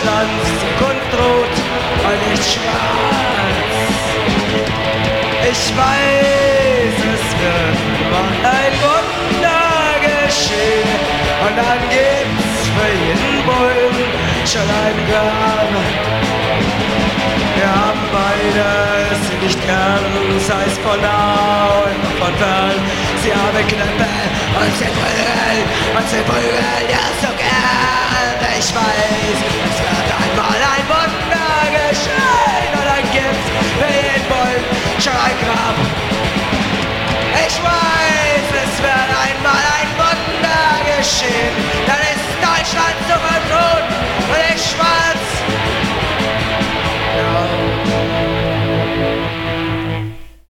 Zukunft rot und nicht schwarz. Ich weiß, es wird mal ein Wunder geschehen. Und dann gibt's für jeden Bullen schon ein Grab. Wir haben beides nicht gern, sei es von nah und von fern. Sie haben Knöpfe und sie prügeln und sie prügeln ja so gern. Ich weiß,